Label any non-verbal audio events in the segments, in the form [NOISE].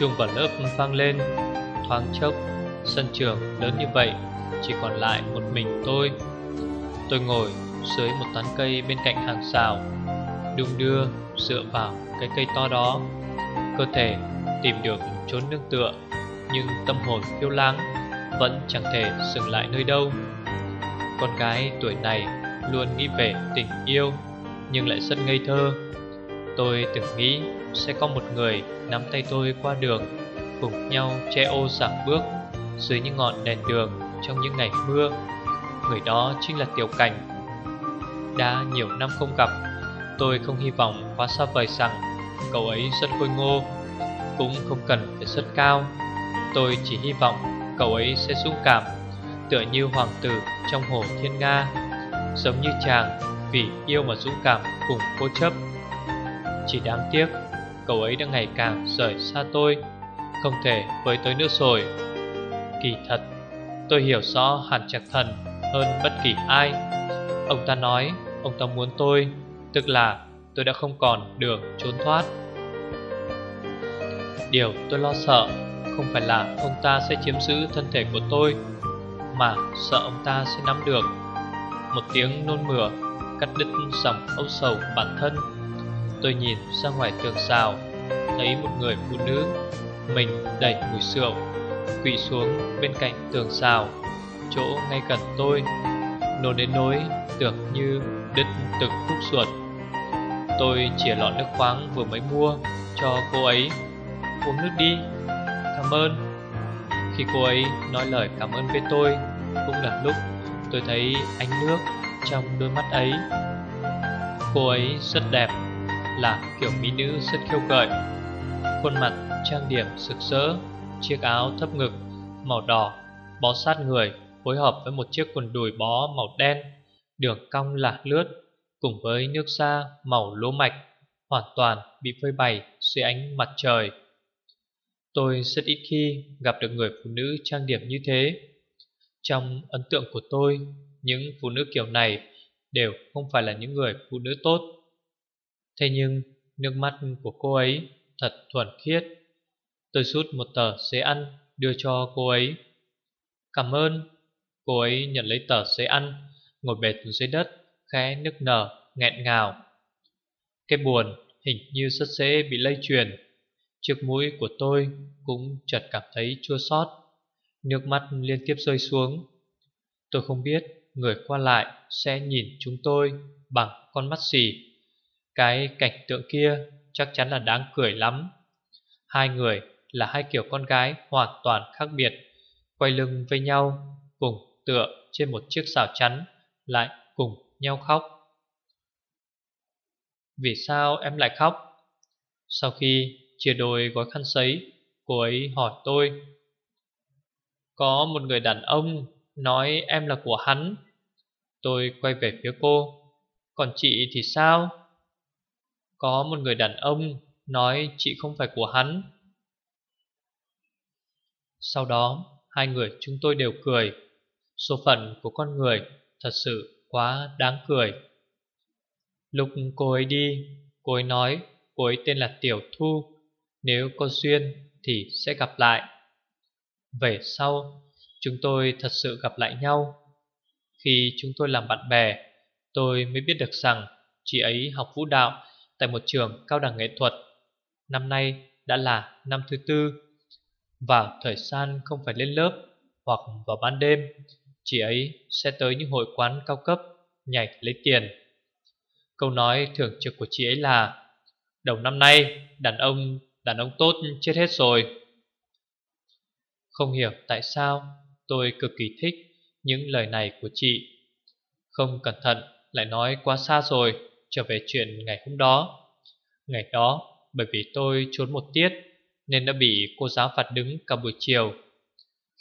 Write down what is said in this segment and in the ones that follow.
Chuông vào lớp vang lên. Thoáng chốc, Sân trường lớn như vậy, Chỉ còn lại một mình tôi. Tôi ngồi dưới một tán cây bên cạnh hàng xào, Đung đưa dựa vào cái cây to đó. Cơ thể tìm được chốn nương tựa, Nhưng tâm hồn phiêu lãng Vẫn chẳng thể dừng lại nơi đâu. Con gái tuổi này luôn nghĩ về tình yêu, Nhưng lại rất ngây thơ. Tôi từng nghĩ sẽ có một người nắm tay tôi qua đường, Cùng nhau che ô giảm bước Dưới những ngọn đèn đường trong những ngày mưa. Người đó chính là Tiểu Cảnh. Đã nhiều năm không gặp, Tôi không hy vọng quá xa vời rằng Cậu ấy rất khôi ngô, Cũng không cần phải rất cao. Tôi chỉ hy vọng cậu ấy sẽ dũng cảm, Tựa như hoàng tử trong hồ thiên nga, Giống như chàng vì yêu mà dũng cảm cùng cố chấp. Chỉ đáng tiếc, Cậu ấy đã ngày càng rời xa tôi, Không thể với tới nữa rồi. Kỳ thật, Tôi hiểu rõ hẳn trạc thần hơn bất kỳ ai. Ông ta nói, Ông ta muốn tôi, Tức là tôi đã không còn đường trốn thoát. Điều tôi lo sợ Không phải là ông ta sẽ chiếm giữ thân thể của tôi, Mà sợ ông ta sẽ nắm được. Một tiếng nôn mửa Cắt đứt dòng âu sầu bản thân. Tôi nhìn ra ngoài tường rào, Thấy một người phụ nữ, Mình đẩy mùi sườn Quỵ xuống bên cạnh tường rào, Chỗ ngay gần tôi Nôn đến nỗi tưởng như đứt từng khúc ruột. Tôi chìa lọ nước khoáng vừa mới mua Cho cô ấy. Uống nước đi, Cảm ơn. Khi cô ấy nói lời cảm ơn với tôi, Cũng là lúc tôi thấy ánh nước trong đôi mắt ấy. Cô ấy rất đẹp. Là kiểu mỹ nữ rất khiêu gợi Khuôn mặt, trang điểm sực sỡ, Chiếc áo thấp ngực, Màu đỏ, Bó sát người, Phối hợp với một chiếc quần đùi bó màu đen, Đường cong lạc lướt, Cùng với nước da màu lúa mạch, Hoàn toàn bị phơi bày dưới ánh mặt trời. Tôi rất ít khi gặp được người phụ nữ trang điểm như thế. Trong ấn tượng của tôi, Những phụ nữ kiểu này Đều không phải là những người phụ nữ tốt. Thế nhưng Nước mắt của cô ấy Thật thuần khiết. Tôi rút một tờ giấy ăn Đưa cho cô ấy. Cảm ơn. Cô ấy nhận lấy tờ giấy ăn Ngồi bệt dưới đất Khẽ nức nở, nghẹn ngào. Cái buồn hình như rất dễ bị lây truyền. Chiếc mũi của tôi cũng chợt cảm thấy chua xót. Nước mắt liên tiếp rơi xuống. Tôi không biết người qua lại sẽ nhìn chúng tôi bằng con mắt gì. Cái cảnh tượng kia chắc chắn là đáng cười lắm. Hai người là hai kiểu con gái hoàn toàn khác biệt, Quay lưng với nhau, Cùng tựa trên một chiếc xào chắn, Lại cùng nhau khóc. Vì sao em lại khóc? Sau khi chia đôi gói khăn sấy, Cô ấy hỏi tôi. Có một người đàn ông Nói em là của hắn. Tôi quay về phía cô. Còn chị thì sao? Có một người đàn ông Nói chị không phải của hắn. Sau đó, Hai người chúng tôi đều cười. Số phận của con người Thật sự quá đáng cười. Lúc cô ấy đi, Cô ấy nói cô ấy tên là Tiểu Thu, nếu có duyên thì sẽ gặp lại. Về sau, Chúng tôi thật sự gặp lại nhau. Khi chúng tôi làm bạn bè, Tôi mới biết được rằng Chị ấy học vũ đạo Tại một trường cao đẳng nghệ thuật. Năm nay đã là năm thứ tư Vào thời gian không phải lên lớp Hoặc vào ban đêm, Chị ấy sẽ tới những hội quán cao cấp Nhảy lấy tiền. Câu nói thường trực của chị ấy là, Đầu năm nay, đàn ông Đàn ông tốt chết hết rồi. Không hiểu tại sao Tôi cực kỳ thích Những lời này của chị. Không cẩn thận lại nói quá xa rồi. Trở về chuyện ngày hôm đó. Ngày đó, bởi vì tôi trốn một tiết, Nên đã bị cô giáo phạt đứng cả buổi chiều.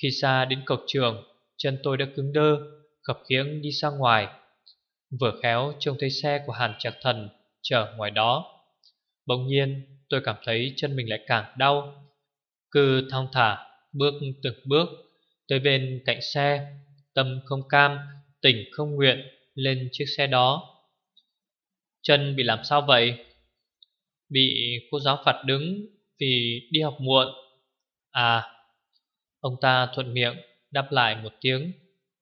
Khi xa đến cổng trường, Chân tôi đã cứng đơ, Khập khiếng đi ra ngoài. Vừa khéo trông thấy xe của Hàn Trạc Thần Chờ ngoài đó. Bỗng nhiên, tôi cảm thấy chân mình lại càng đau. Cứ thong thả, Bước từng bước, Tới bên cạnh xe, Tâm không cam Tình không nguyện, Lên chiếc xe đó. Chân bị làm sao vậy? Bị cô giáo phạt đứng Vì đi học muộn. À Ông ta thuận miệng đáp lại một tiếng,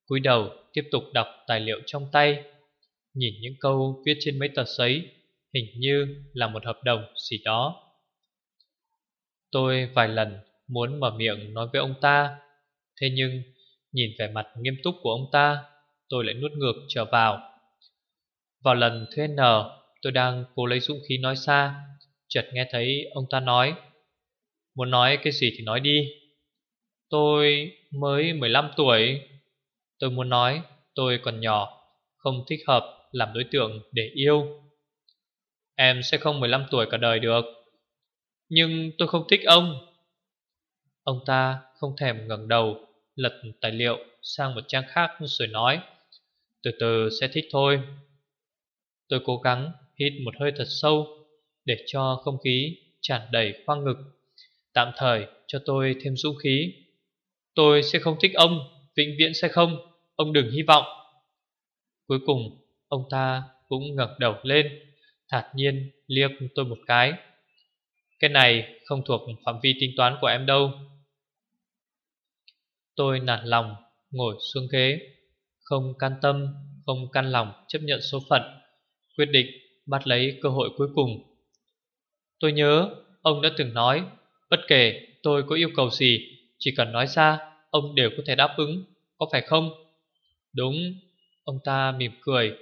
cúi đầu tiếp tục đọc tài liệu trong tay. Nhìn những câu viết trên mấy tờ giấy, Hình như là một hợp đồng gì đó. Tôi vài lần muốn mở miệng nói với ông ta, Thế nhưng nhìn vẻ mặt nghiêm túc của ông ta, Tôi lại nuốt ngược trở vào. Vào lần thuê N Tôi đang cố lấy dũng khí nói xa. Chợt nghe thấy ông ta nói, Muốn nói cái gì thì nói đi. Tôi mới 15 tuổi. Tôi muốn nói, tôi còn nhỏ, Không thích hợp làm đối tượng để yêu. Em sẽ không 15 tuổi cả đời được. Nhưng tôi không thích ông. Ông ta không thèm ngẩng đầu, Lật tài liệu sang một trang khác rồi nói, Từ từ, sẽ thích thôi. Tôi cố gắng hít một hơi thật sâu Để cho không khí tràn đầy khoang ngực. Tạm thời cho tôi thêm dũng khí. Tôi sẽ không thích ông Vĩnh viễn sẽ không. Ông đừng hy vọng. Cuối cùng ông ta cũng ngẩng đầu lên thạt nhiên liếc tôi một cái. Cái này không thuộc phạm vi tính toán của em đâu. Tôi nản lòng ngồi xuống ghế Không can tâm, không can lòng chấp nhận số phận. Quyết định bắt lấy cơ hội cuối cùng. Tôi nhớ, ông đã từng nói, Bất kể tôi có yêu cầu gì, Chỉ cần nói ra, Ông đều có thể đáp ứng, Có phải không? Đúng, Ông ta mỉm cười,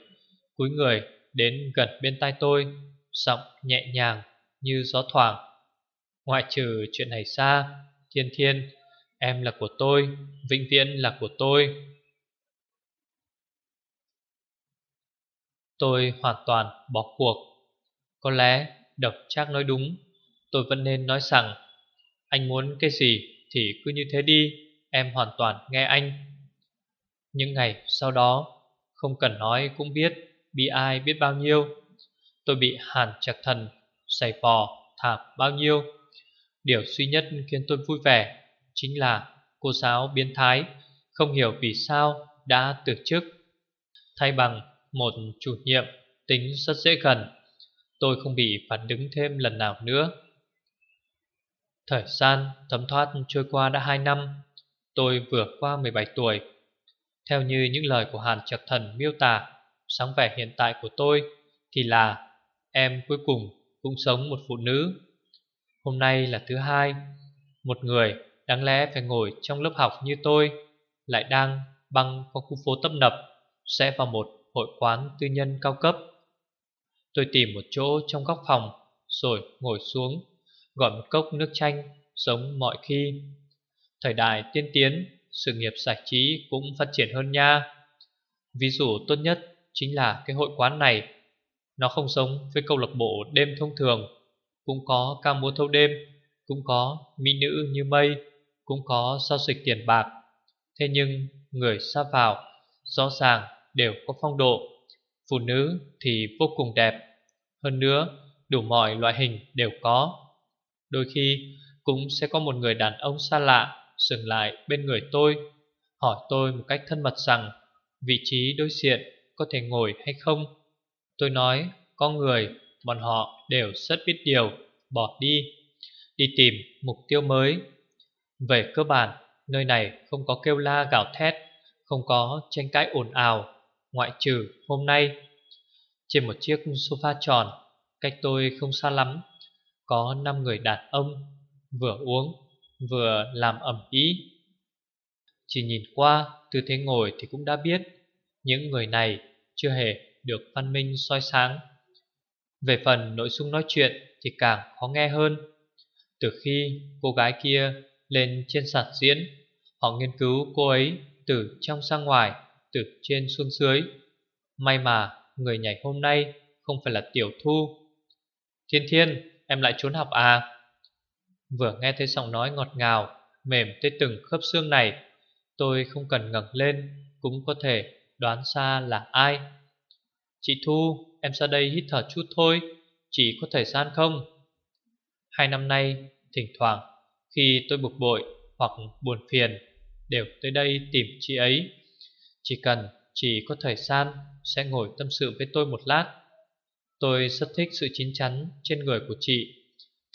Cúi người đến gần bên tai tôi, Giọng nhẹ nhàng như gió thoảng. Ngoại trừ chuyện này xa Thiên thiên, Em là của tôi, Vĩnh viễn là của tôi. Tôi hoàn toàn bỏ cuộc. Có lẽ độc trác nói đúng. Tôi vẫn nên nói rằng, Anh muốn cái gì thì cứ như thế đi, Em hoàn toàn nghe anh. Những ngày sau đó, Không cần nói cũng biết Bị ai biết bao nhiêu. Tôi bị hàn chặt thần Giày vò thảm bao nhiêu. Điều duy nhất khiến tôi vui vẻ Chính là cô giáo biến thái, Không hiểu vì sao đã từ chức. Thay bằng một chủ nhiệm tính rất dễ gần. Tôi không bị phản đứng thêm lần nào nữa. Thời gian thấm thoát trôi qua đã 2 năm. Tôi vừa qua 17 tuổi. Theo như những lời của Hàn Trạc Thần miêu tả Sáng vẻ hiện tại của tôi, Thì là em cuối cùng cũng sống một phụ nữ. Hôm nay là thứ hai, Một người đáng lẽ phải ngồi trong lớp học như tôi Lại đang băng qua khu phố tấp nập, Sẽ vào một hội quán tư nhân cao cấp. Tôi tìm một chỗ trong góc phòng, Rồi ngồi xuống, Gọi một cốc nước chanh, Giống mọi khi. Thời đại tiên tiến, Sự nghiệp giải trí cũng phát triển hơn nha. Ví dụ tốt nhất Chính là cái hội quán này. Nó không giống với câu lạc bộ đêm thông thường. Cũng có ca múa thâu đêm, Cũng có mỹ nữ như mây, Cũng có giao dịch tiền bạc. Thế nhưng người xa vào, Rõ ràng đều có phong độ. Phụ nữ thì vô cùng đẹp, Hơn nữa đủ mọi loại hình đều có. Đôi khi cũng sẽ có một người đàn ông xa lạ Dừng lại bên người tôi, Hỏi tôi một cách thân mật rằng Vị trí đối diện có thể ngồi hay không. Tôi nói, có người, Bọn họ đều rất biết điều, Bỏ đi Đi tìm mục tiêu mới. Về cơ bản, Nơi này không có kêu la gào thét, Không có tranh cãi ồn ào. Ngoại trừ hôm nay. Trên một chiếc sofa tròn, Cách tôi không xa lắm, Có năm người đàn ông Vừa uống, Vừa làm ẩm ý. Chỉ nhìn qua, Tư thế ngồi thì cũng đã biết, Những người này chưa hề được văn minh soi sáng. Về phần nội dung nói chuyện Thì càng khó nghe hơn. Từ khi cô gái kia Lên trên sàn diễn, Họ nghiên cứu cô ấy từ trong sang ngoài từ trên xuống dưới. May mà người nhảy hôm nay Không phải là Tiểu Thu. Thiên Thiên, em lại trốn học à? Vừa nghe thấy giọng nói ngọt ngào, Mềm tới từng khớp xương này, Tôi không cần ngẩng lên, Cũng có thể đoán ra là ai. Chị Thu, Em ra đây hít thở chút thôi Chỉ có thời gian không? Hai năm nay, thỉnh thoảng, Khi tôi bực bội hoặc buồn phiền, Đều tới đây tìm chị ấy. Chỉ cần chỉ có thời gian Sẽ ngồi tâm sự với tôi một lát. Tôi rất thích sự chín chắn trên người của chị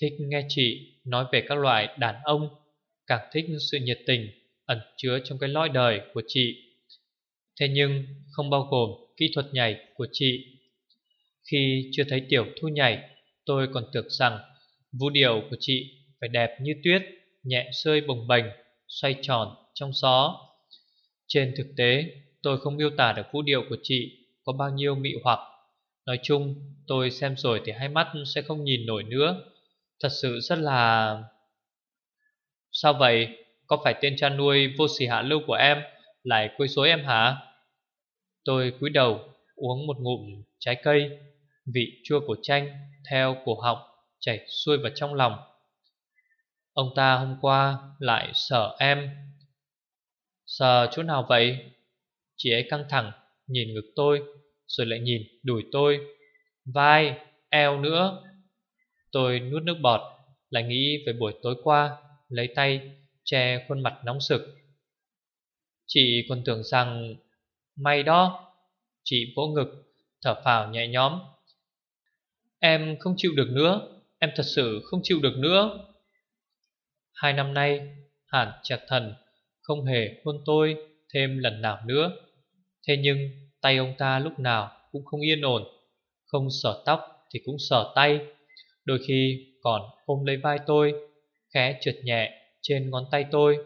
Thích nghe chị nói về các loại đàn ông Càng thích sự nhiệt tình ẩn chứa trong cái lõi đời của chị. Thế nhưng không bao gồm kỹ thuật nhảy của chị. Khi chưa thấy tiểu thu nhảy Tôi còn tưởng rằng vũ điệu của chị phải đẹp như tuyết Nhẹ rơi bồng bềnh, xoay tròn trong gió. Trên thực tế, tôi không miêu tả được vũ điệu của chị có bao nhiêu mị hoặc. Nói chung, tôi xem rồi thì hai mắt sẽ không nhìn nổi nữa. Thật sự rất là... Sao vậy? Có phải tên cha nuôi vô sỉ hạ lưu của em Lại quấy rối em hả? Tôi cúi đầu, uống một ngụm trái cây. Vị chua của chanh theo cổ họng chảy xuôi vào trong lòng. Ông ta hôm qua lại sợ em. Sợ chỗ nào vậy? Chị ấy căng thẳng nhìn ngực tôi Rồi lại nhìn đùi tôi. Vai, eo nữa. Tôi nuốt nước bọt Lại nghĩ về buổi tối qua Lấy tay che khuôn mặt nóng sực. Chị còn tưởng rằng May đó Chị vỗ ngực Thở phào nhẹ nhõm. Em không chịu được nữa Em thật sự không chịu được nữa. Hai năm nay Hàn chặt thần không hề hôn tôi thêm lần nào nữa. Thế nhưng, tay ông ta lúc nào cũng không yên ổn, Không sờ tóc thì cũng sờ tay. Đôi khi còn ôm lấy vai tôi, Khẽ trượt nhẹ trên ngón tay tôi.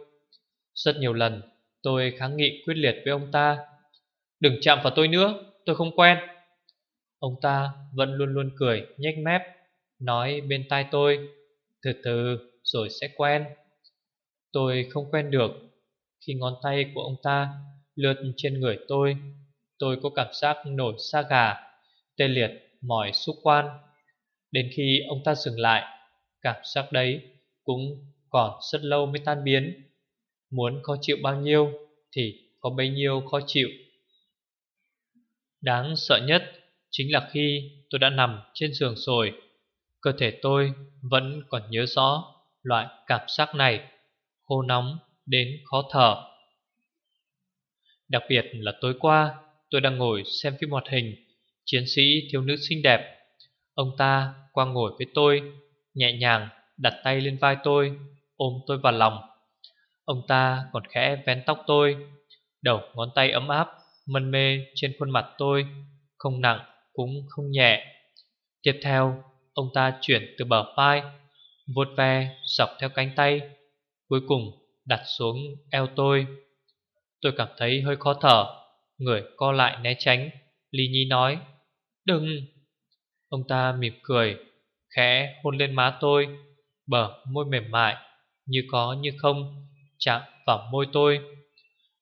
Rất nhiều lần tôi kháng nghị quyết liệt với ông ta, Đừng chạm vào tôi nữa, Tôi không quen. Ông ta vẫn luôn luôn cười nhếch mép, Nói bên tai tôi, Từ từ rồi sẽ quen. Tôi không quen được khi ngón tay của ông ta lướt trên người tôi. Tôi có cảm giác nổi xa gà, Tê liệt, mỏi xúc quan. Đến khi ông ta dừng lại, Cảm giác đấy cũng còn rất lâu mới tan biến. Muốn khó chịu bao nhiêu Thì có bấy nhiêu khó chịu. Đáng sợ nhất Chính là khi tôi đã nằm trên giường rồi, Cơ thể tôi vẫn còn nhớ rõ Loại cảm giác này, Khô nóng đến khó thở. Đặc biệt là tối qua, Tôi đang ngồi xem phim hoạt hình, Chiến sĩ thiếu nữ xinh đẹp. Ông ta qua ngồi với tôi, Nhẹ nhàng đặt tay lên vai tôi, Ôm tôi vào lòng. Ông ta còn khẽ vén tóc tôi, Đầu ngón tay ấm áp, Mân mê trên khuôn mặt tôi, Không nặng cũng không nhẹ. Tiếp theo, Ông ta chuyển từ bờ vai, vuốt ve, dọc theo cánh tay, Cuối cùng đặt xuống eo tôi. Tôi cảm thấy hơi khó thở, Người co lại né tránh, Ly Nhi nói, Đừng. Ông ta mỉm cười, Khẽ hôn lên má tôi, Bờ môi mềm mại Như có như không, Chạm vào môi tôi.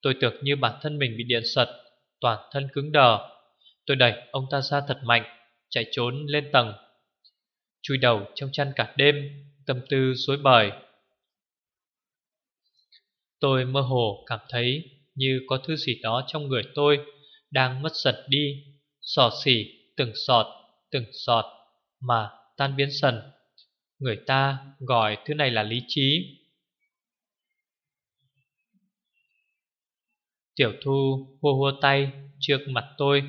Tôi tưởng như bản thân mình bị điện sật, Toàn thân cứng đờ. Tôi đẩy ông ta ra thật mạnh, Chạy trốn lên tầng. Chui đầu trong chăn cả đêm, Tâm tư dối bời. Tôi mơ hồ cảm thấy Như có thứ gì đó trong người tôi Đang mất dần đi. Sò xỉ, từng sọt Từng sọt Mà tan biến dần. Người ta gọi thứ này là lý trí. Tiểu thu hô hô tay trước mặt tôi,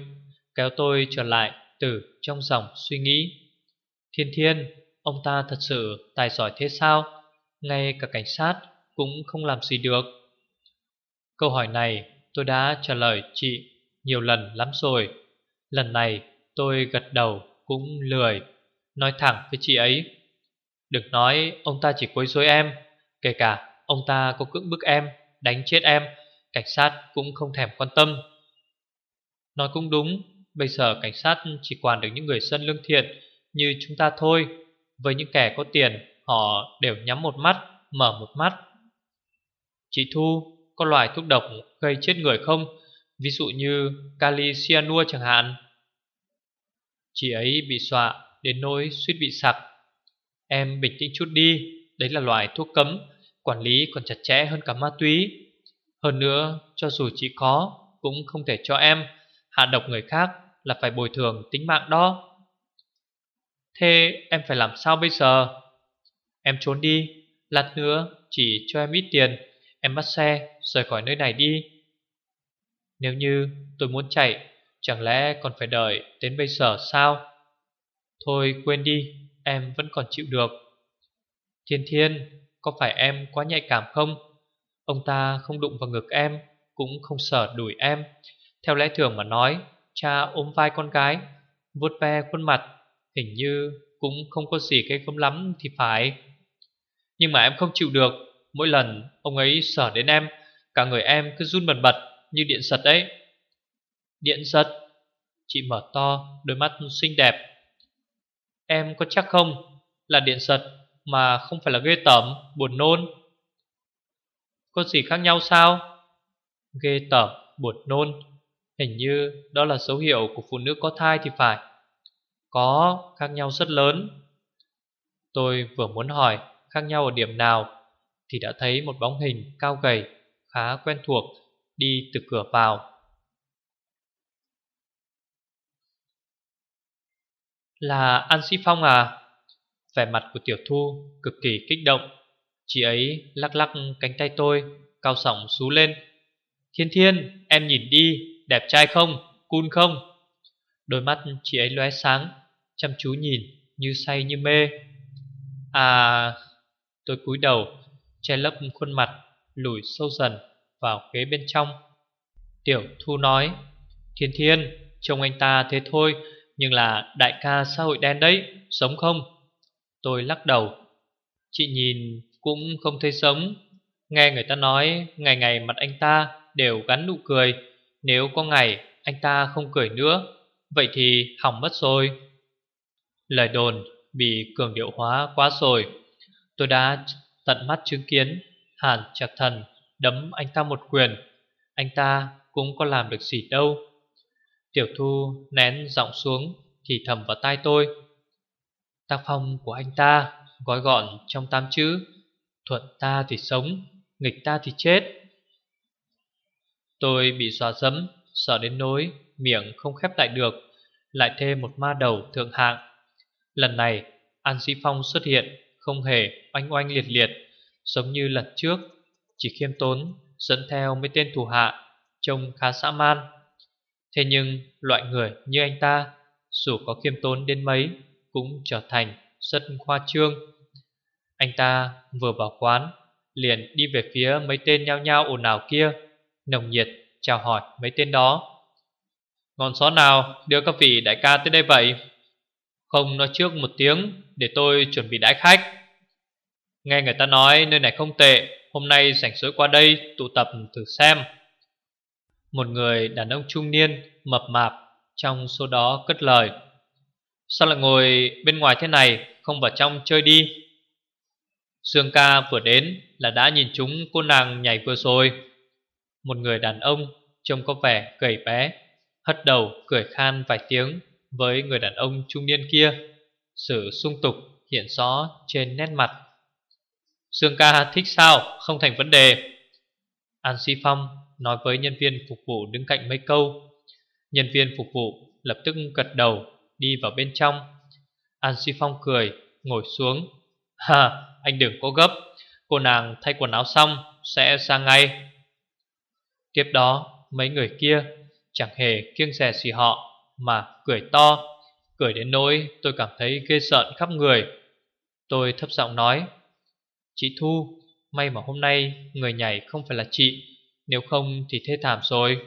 Kéo tôi trở lại từ trong dòng suy nghĩ. Thiên thiên, Ông ta thật sự tài giỏi thế sao? Ngay cả cảnh sát cũng không làm gì được. Câu hỏi này tôi đã trả lời chị nhiều lần lắm rồi. Lần này tôi gật đầu cũng lười, Nói thẳng với chị ấy. Đừng nói ông ta chỉ quấy rối em, Kể cả ông ta có cưỡng bức em, Đánh chết em, Cảnh sát cũng không thèm quan tâm. Nói cũng đúng, Bây giờ cảnh sát chỉ quản được những người dân lương thiện Như chúng ta thôi. Với những kẻ có tiền, Họ đều nhắm một mắt, Mở một mắt. Chị Thu Có loại thuốc độc gây chết người không? Ví dụ như kali cyanua chẳng hạn. Chị ấy bị xọa Đến nỗi suýt bị sặc. Em bình tĩnh chút đi, Đấy là loại thuốc cấm, Quản lý còn chặt chẽ hơn cả ma túy. Hơn nữa, cho dù chị có, Cũng không thể cho em. Hạ độc người khác là phải bồi thường tính mạng đó. Thế em phải làm sao bây giờ? Em trốn đi, Lát nữa chỉ cho em ít tiền. Em bắt xe, rời khỏi nơi này đi. Nếu như tôi muốn chạy, Chẳng lẽ còn phải đợi đến bây giờ sao? Thôi quên đi, Em vẫn còn chịu được. Thiên thiên, Có phải em quá nhạy cảm không? Ông ta không đụng vào ngực em, Cũng không sở đuổi em. Theo lẽ thường mà nói, Cha ôm vai con gái, vuốt ve khuôn mặt, Hình như cũng không có gì cái gớm lắm thì phải. Nhưng mà em không chịu được. Mỗi lần ông ấy sở đến em, Cả người em cứ run bần bật Như điện giật ấy Điện giật? Chị mở to, đôi mắt xinh đẹp. Em có chắc không Là điện giật mà không phải là ghê tởm, Buồn nôn? Có gì khác nhau sao? Ghê tởm, buồn nôn. Hình như đó là dấu hiệu của phụ nữ có thai thì phải. Có khác nhau rất lớn. Tôi vừa muốn hỏi, khác nhau ở điểm nào? Thì đã thấy một bóng hình cao gầy Khá quen thuộc Đi từ cửa vào. Là An Sĩ Phong à? Vẻ mặt của Tiểu Thu cực kỳ kích động. Chị ấy lắc lắc cánh tay tôi Cao sỏng xú lên. Thiên thiên em nhìn đi Đẹp trai không, cool không? Đôi mắt chị ấy lóe sáng Chăm chú nhìn như say như mê. À Tôi cúi đầu Che lấp khuôn mặt Lùi sâu dần vào ghế bên trong. Tiểu Thu nói, Thiên thiên, Trông anh ta thế thôi, Nhưng là đại ca xã hội đen đấy, Sống không? Tôi lắc đầu. Chị nhìn cũng không thấy sống. Nghe người ta nói, Ngày ngày mặt anh ta đều gắn nụ cười. Nếu có ngày anh ta không cười nữa, Vậy thì hỏng mất rồi. Lời đồn bị cường điệu hóa quá rồi. Tôi đã tận mắt chứng kiến, Hàn chặt thần, đấm anh ta một quyền. Anh ta cũng có làm được gì đâu. Tiểu thu nén giọng xuống, Thì thầm vào tai tôi. Tác phong của anh ta Gói gọn trong tám chữ, Thuận ta thì sống, Nghịch ta thì chết. Tôi bị dọa dẫm, Sợ đến nỗi miệng không khép lại được, Lại thêm một ma đầu thượng hạng. Lần này, An Sĩ Phong xuất hiện không hề oanh oanh liệt liệt, Giống như lần trước. Chỉ khiêm tốn dẫn theo mấy tên thủ hạ Trông khá xã man. Thế nhưng loại người như anh ta, Dù có khiêm tốn đến mấy, Cũng trở thành rất khoa trương. Anh ta vừa vào quán, Liền đi về phía mấy tên nhao nhao ồn ào kia, Nồng nhiệt chào hỏi mấy tên đó. Ngọn xó nào đưa các vị đại ca tới đây vậy? Không nói trước một tiếng. Để tôi chuẩn bị đãi khách. Nghe người ta nói nơi này không tệ, Hôm nay rảnh rỗi qua đây tụ tập thử xem. Một người đàn ông trung niên, Mập mạp, Trong số đó cất lời. Sao lại ngồi bên ngoài thế này, Không vào trong chơi đi? Dương ca vừa đến Là đã nhìn chúng cô nàng nhảy vừa rồi. Một người đàn ông Trông có vẻ gầy bé, Hất đầu cười khan vài tiếng Với người đàn ông trung niên kia. Sự sung tục hiện rõ trên nét mặt. Sương ca thích sao Không thành vấn đề. An Si Phong nói với nhân viên phục vụ đứng cạnh mấy câu. Nhân viên phục vụ lập tức gật đầu, Đi vào bên trong. An Si Phong cười, Ngồi xuống. [LAUGHS] Ha, anh đừng có gấp. Cô nàng thay quần áo xong Sẽ sang ngay. Tiếp đó, mấy người kia Chẳng hề kiêng rè gì họ Mà cười to. Cười đến nỗi tôi cảm thấy ghê sợn khắp người. Tôi thấp giọng nói, Chị Thu, May mà hôm nay người nhảy không phải là chị, Nếu không thì thê thảm rồi.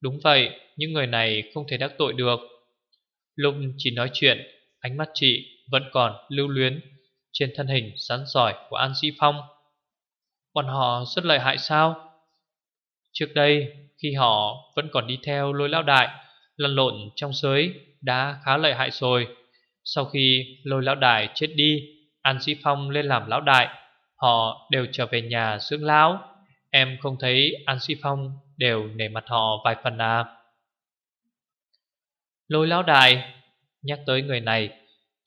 Đúng vậy, Những người này không thể đắc tội được. Lúc chỉ nói chuyện, Ánh mắt chị vẫn còn lưu luyến Trên thân hình rắn giỏi của An Sĩ Phong. Bọn họ rất lợi hại sao? Trước đây, Khi họ vẫn còn đi theo lôi lão đại, Lăn lộn trong giới đã khá lợi hại rồi. Sau khi lôi lão đại chết đi, An Sĩ Phong lên làm lão đại, Họ đều trở về nhà dưỡng lão. Em không thấy An Sĩ Phong Đều nể mặt họ vài phần à? Lôi lão đại, Nhắc tới người này,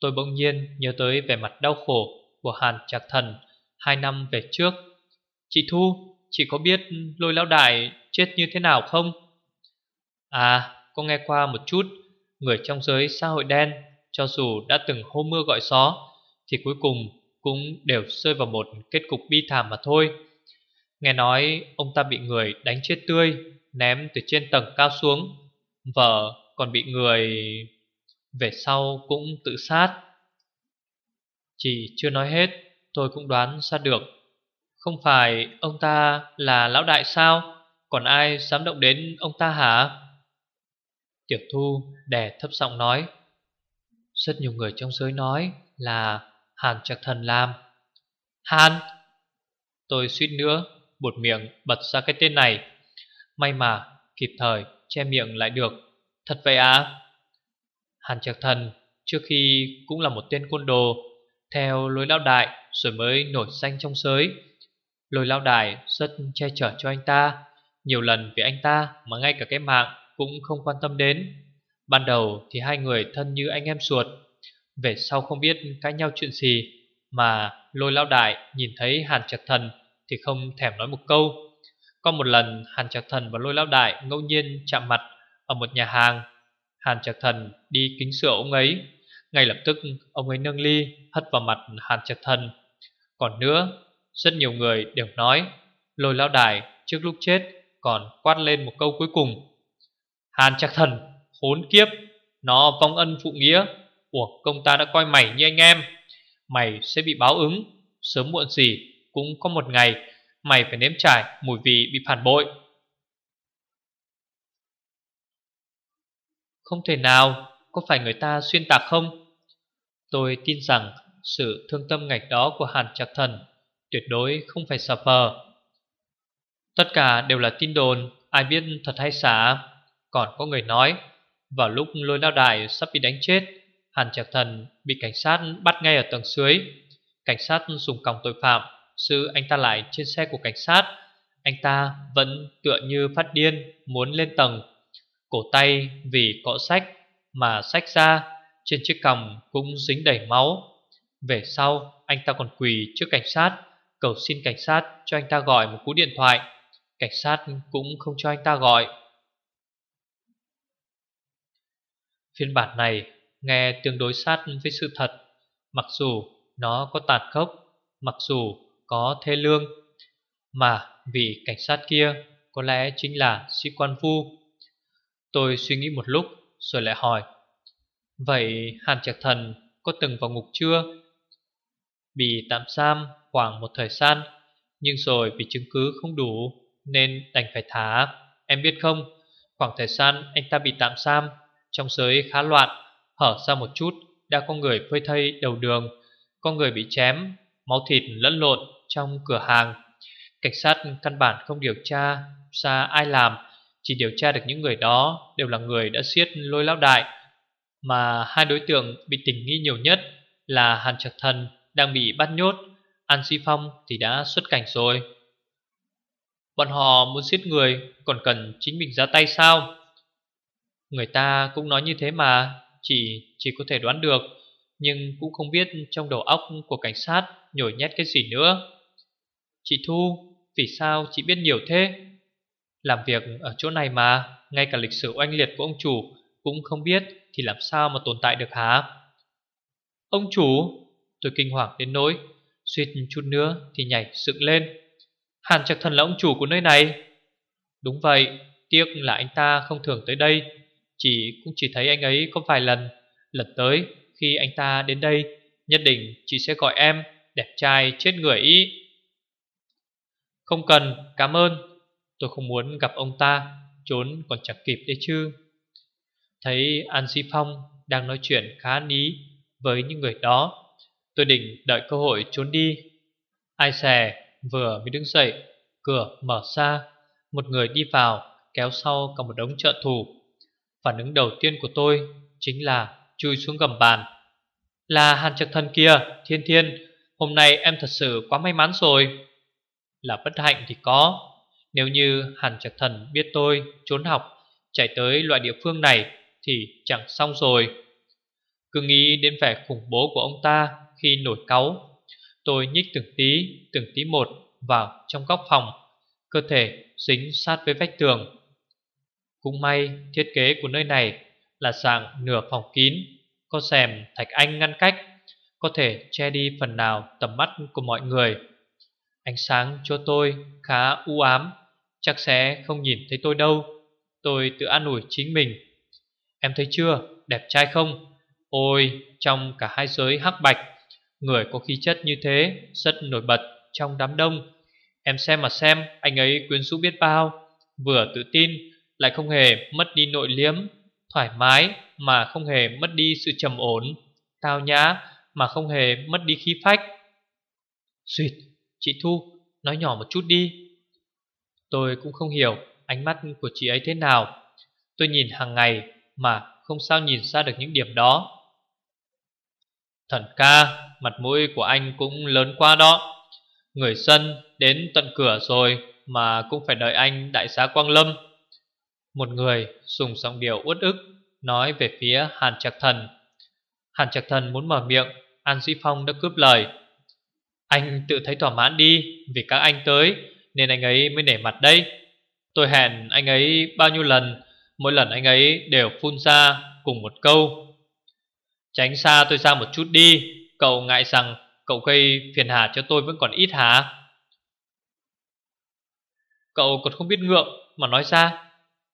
Tôi bỗng nhiên nhớ tới vẻ mặt đau khổ của Hàn Trạc Thần Hai năm về trước. Chị Thu, Chị có biết lôi lão đại chết như thế nào không? À có nghe qua một chút. Người trong giới xã hội đen, Cho dù đã từng hô mưa gọi gió, Thì cuối cùng cũng đều rơi vào một kết cục bi thảm mà thôi. Nghe nói ông ta bị người đánh chết tươi, Ném từ trên tầng cao xuống. Vợ còn bị người Về sau cũng tự sát. Chỉ chưa nói hết, Tôi cũng đoán ra được. Không phải ông ta là lão đại sao? Còn ai dám động đến ông ta hả? Tiểu thu đè thấp giọng nói. Rất nhiều người trong giới nói là Hàn Trạc Thần làm Hàn! Tôi suýt nữa Bột miệng bật ra cái tên này. May mà kịp thời che miệng lại được. Thật vậy à Hàn Trạc Thần trước khi cũng là một tên côn đồ, Theo lối lao đại rồi mới nổi danh trong giới. Lôi lao đại rất che chở cho anh ta, Nhiều lần vì anh ta mà ngay cả cái mạng cũng không quan tâm đến. Ban đầu thì hai người thân như anh em ruột. Về sau không biết cãi nhau chuyện gì, Mà lôi lao đại nhìn thấy Hàn Trạc Thần Thì không thèm nói một câu. Có một lần, Hàn Trạc Thần và lôi lao đại ngẫu nhiên chạm mặt Ở một nhà hàng. Hàn Trạc Thần đi kính sửa ông ấy. Ngay lập tức, ông ấy nâng ly, Hất vào mặt Hàn Trạc Thần. Còn nữa, Rất nhiều người đều nói, Lôi lao đại, trước lúc chết Còn quát lên một câu cuối cùng. Hàn Trạc Thần, Khốn kiếp, Nó vong ân phụ nghĩa. Của công ta đã coi mày như anh em. Mày sẽ bị báo ứng. Sớm muộn gì, cũng có một ngày, Mày phải nếm trải mùi vị bị phản bội. Không thể nào, Có phải người ta xuyên tạc không? Tôi tin rằng Sự thương tâm ngạch đó của Hàn Trạc Thần Tuyệt đối không phải sập vờ Tất cả đều là tin đồn, Ai biết thật hay xả còn có người nói, Vào lúc lôi lao đài sắp bị đánh chết, Hàn Trạc Thần bị cảnh sát bắt ngay ở tầng dưới. Cảnh sát dùng còng tội phạm Sư anh ta lại trên xe của cảnh sát. Anh ta vẫn tựa như phát điên, Muốn lên tầng. Cổ tay vì cọ sách Mà sách ra, Trên chiếc còng cũng dính đầy máu. Về sau, anh ta còn quỳ trước cảnh sát, Cầu xin cảnh sát cho anh ta gọi một cú điện thoại. Cảnh sát cũng không cho anh ta gọi. Phiên bản này nghe tương đối sát với sự thật. Mặc dù nó có tàn khốc, Mặc dù có thê lương, Mà vị cảnh sát kia có lẽ chính là sĩ quan vu Tôi suy nghĩ một lúc rồi lại hỏi, Vậy Hàn Trạc Thần có từng vào ngục chưa? Bị tạm giam khoảng một thời gian, Nhưng rồi vì chứng cứ không đủ Nên đành phải thả. Em biết không, Khoảng thời gian anh ta bị tạm giam trong giới khá loạn, Hở ra một chút Đã có người phơi thây đầu đường Có người bị chém, Máu thịt lẫn lộn trong cửa hàng. Cảnh sát căn bản không điều tra ra ai làm, Chỉ điều tra được những người đó Đều là người đã siết lôi lão đại, Mà hai đối tượng bị tình nghi nhiều nhất Là Hàn Trạc Thần đang bị bắt nhốt, An Di Phong thì đã xuất cảnh rồi. Bọn họ muốn giết người, Còn cần chính mình ra tay sao? Người ta cũng nói như thế mà, Chỉ chỉ có thể đoán được, Nhưng cũng không biết trong đầu óc của cảnh sát Nhồi nhét cái gì nữa. Chị Thu, Vì sao chị biết nhiều thế? Làm việc ở chỗ này mà, Ngay cả lịch sử oanh liệt của ông chủ Cũng không biết thì làm sao mà tồn tại được hả? Ông chủ, Tôi kinh hoàng đến nỗi, Suýt chút nữa thì nhảy dựng lên. Hàn Trạc Thần là ông chủ của nơi này. Đúng vậy, Tiếc là anh ta không thường tới đây. Chỉ cũng chỉ thấy anh ấy có vài lần Lần tới khi anh ta đến đây, Nhất định chị sẽ gọi em, Đẹp trai, chết người ý. Không cần, cảm ơn. Tôi không muốn gặp ông ta, Trốn còn chẳng kịp đấy chứ. Thấy An Di Phong Đang nói chuyện khá ní Với những người đó, Tôi định đợi cơ hội trốn đi. Ai xè vừa mới đứng dậy, Cửa mở ra, Một người đi vào kéo sau cả một đống trợ thủ. Phản ứng đầu tiên của tôi Chính là chui xuống gầm bàn. Là hàn trực thần kia Thiên thiên Hôm nay em thật sự quá may mắn rồi. Là bất hạnh thì có. Nếu như hàn trực thần biết tôi Trốn học Chạy tới loại địa phương này Thì chẳng xong rồi. Cứ nghĩ đến vẻ khủng bố của ông ta khi nổi cáu Tôi nhích từng tí, từng tí một vào trong góc phòng Cơ thể dính sát với vách tường. Cũng may thiết kế của nơi này là dạng nửa phòng kín Có rèm thạch anh ngăn cách Có thể che đi phần nào tầm mắt của mọi người. Ánh sáng cho tôi khá u ám Chắc sẽ không nhìn thấy tôi đâu. Tôi tự an ủi chính mình. Em thấy chưa, đẹp trai không? Ôi, trong cả hai giới hắc bạch Người có khí chất như thế Rất nổi bật trong đám đông. Em xem mà xem Anh ấy quyến rũ biết bao. Vừa tự tin lại không hề mất đi nội liếm, Thoải mái mà không hề mất đi sự trầm ổn, Tao nhã mà không hề mất đi khí phách. Xuyệt, Chị Thu, nói nhỏ một chút đi. Tôi cũng không hiểu Ánh mắt của chị ấy thế nào. Tôi nhìn hàng ngày Mà không sao nhìn ra được những điểm đó. Thần ca, Mặt mũi của anh cũng lớn quá đó. Người sân đến tận cửa rồi Mà cũng phải đợi anh đại xá Quang Lâm. Một người dùng giọng điệu uất ức Nói về phía Hàn Trạc Thần. Hàn Trạc Thần muốn mở miệng, An Duy Phong đã cướp lời. Anh tự thấy thỏa mãn đi, Vì các anh tới, Nên anh ấy mới nể mặt đây. Tôi hẹn anh ấy bao nhiêu lần, Mỗi lần anh ấy đều phun ra cùng một câu. Tránh xa tôi ra một chút đi, Cậu ngại rằng cậu gây phiền hà cho tôi vẫn còn ít hả? Cậu còn không biết ngượng mà nói ra.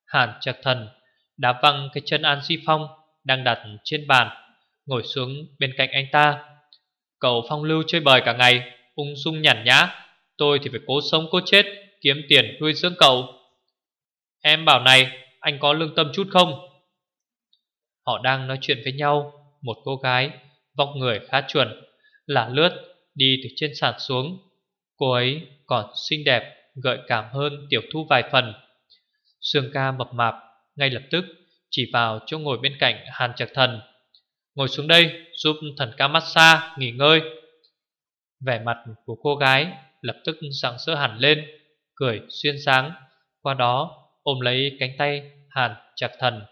Hàn Trạch thần Đá văng cái chân An Duy Phong Đang đặt trên bàn, Ngồi xuống bên cạnh anh ta. Cậu phong lưu chơi bời cả ngày, Ung dung nhàn nhã. Tôi thì phải cố sống cố chết, Kiếm tiền nuôi dưỡng cậu. Em bảo này, Anh có lương tâm chút không? Họ đang nói chuyện với nhau, Một cô gái Vóc người khá chuẩn Là lướt đi từ trên sàn xuống. Cô ấy còn xinh đẹp, Gợi cảm hơn tiểu thu vài phần. Sương ca mập mạp, Ngay lập tức chỉ vào chỗ ngồi bên cạnh Hàn Trạc Thần. Ngồi xuống đây, giúp thần ca massage nghỉ ngơi. Vẻ mặt của cô gái lập tức sáng sỡ hẳn lên, Cười xuyên sáng, Qua đó ôm lấy cánh tay Hàn Trạc Thần.